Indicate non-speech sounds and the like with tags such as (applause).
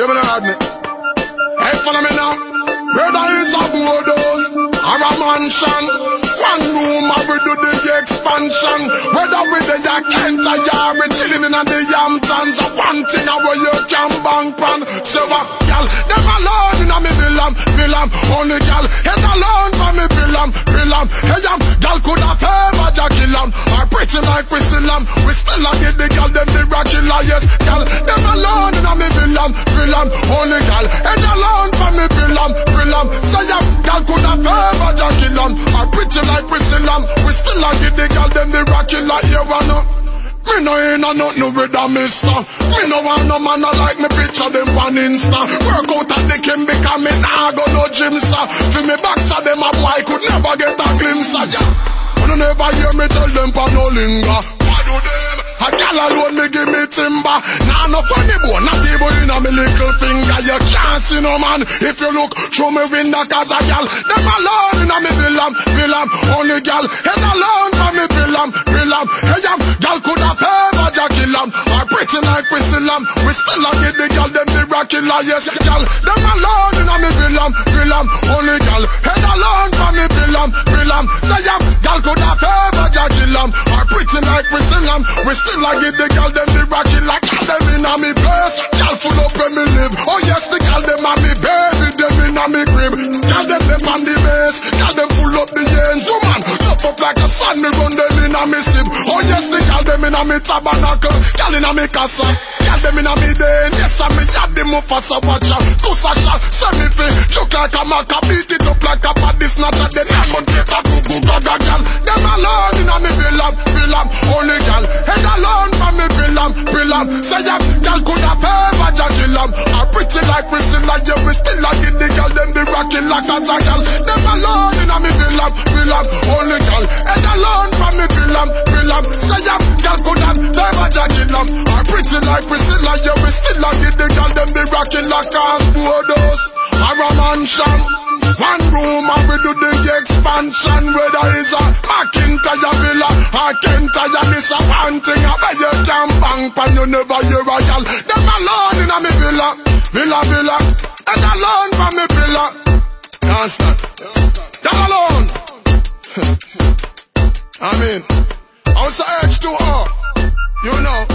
You mean heard me? Hey, follow me now. Whether it's a boardhouse or a mansion, one room or we do the expansion. Whether we the Kent or Yari chilling in the Hamptons, one thing where you can bank pan. So what, gal, them alone in a me villam, villam. Only gal, head alone for me villam, villam. Hey, um, gal could in a me villam, villam. Gal, head alone for me villam, villam. Say a gal could have ever Jackie Lamb or pretty like we lamb. We still a get the gal them the regular, you wanna. Me no ain't a nothing with a mister Me no want no man a like me picture them on Insta Work out at the Kim because me nah go no gym sir For me backside them a boy could never get a glimpse ya When you never hear me tell them pa no linger Why do them? A gal alone me give me timber. Nah no funny boy, not even in a me little finger. You can't see no man if you look through me window Cause a gal, them alone in a me villam, villam Only gal, head alone for me villam, villam Hey am, gal could have ever Jackie Lamb Or pretty like we still lamb We still a get the gal, them the killer. Yes, gal, them alone in a me villam, villam Only gal, head alone for me villam, villam Say am, gal We still a get the gal, them the killer Gal, them in a me place Gal full up where me live. Oh yes, the gal, them a me baby Them in a me crib. Gal, them them on the base. Gal, them full up the ends. Oh, Woman, up up like a sun Me run them in a me sip. Oh yes, the gal, them in a me tabernacle. Gal in a me casa. Gal, them in a me den. Yes, I me yard the Mufasa watcher. Kusa shot, semi fi. Choke like a maca Beat it up like a body snatcher. Then I'm on take a boo boo gaga gal Them alone in a me villam, villam villam Say ya, gal could have ever Jackie Lamb. Or pretty like Priscilla Yeah, we still a get the gal Them the rocky like a gal Them alone in a me villam, villam Only gal, head alone for me villam, villam Say ya, gal could have ever Jackie Lamb. Or pretty like Priscilla Yeah, we still a get the gal Them the rocking like a boardhouse Or a mansion. One room and we do the expansion. Whether it's a McIntyre villa or Kentire This a one thing I bet you can bang pan You never hear a gal Them alone in a me villa Villa, villa. And alone for me villa. Can't stand Them alone. (laughs) I mean I was H2O You know